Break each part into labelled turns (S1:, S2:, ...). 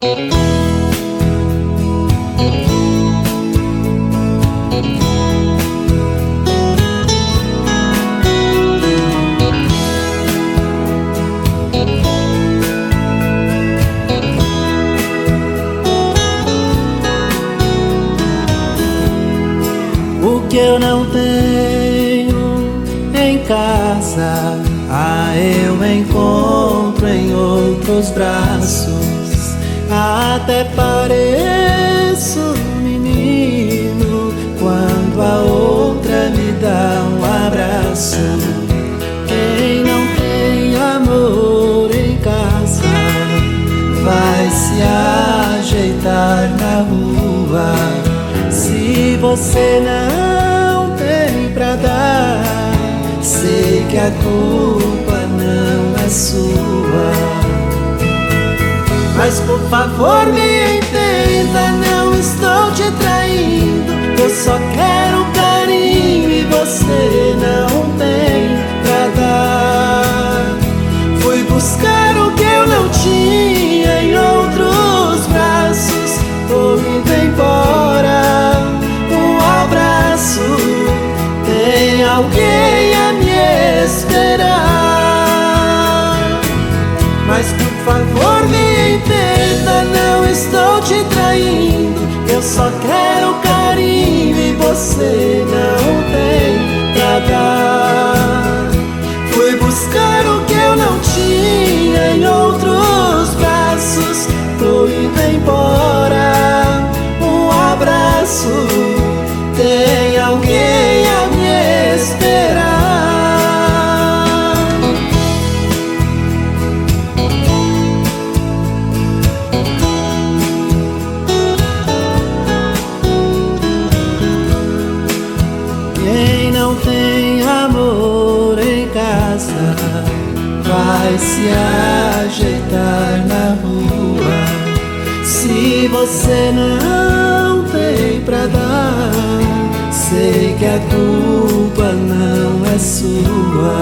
S1: O que eu não tenho em casa, ah, eu encontro em outros braços. Até pareço um menino quando a outra me dá um abraço. Quem não tem amor em casa vai se ajeitar na rua. Se você não tem pra dar, sei que a culpa não é sua. Mas por favor me entenda, não estou te traindo. Eu só quero carinho e você Eu só quero carinho e você não tem pra dar. Fui buscar o que eu não tinha em outros braços. Tô indo embora, tem amor em casa vai se ajeitar na rua. Se você não tem pra dar, sei que a culpa não é sua.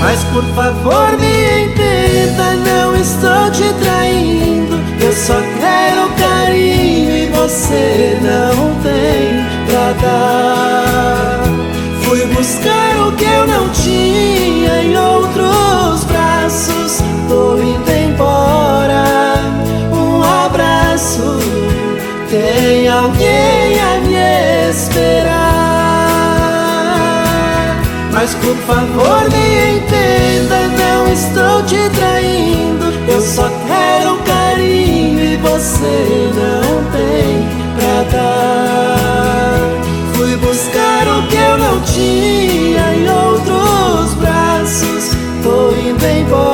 S1: Mas por favor me entenda, não estou te traindo. Eu só quero carinho e você não tem pra dar. Tinha em outros braços. Tô indo embora, um abraço. Tem alguém a me esperar. Mas por favor me entenda, não estou te traindo. Eu só não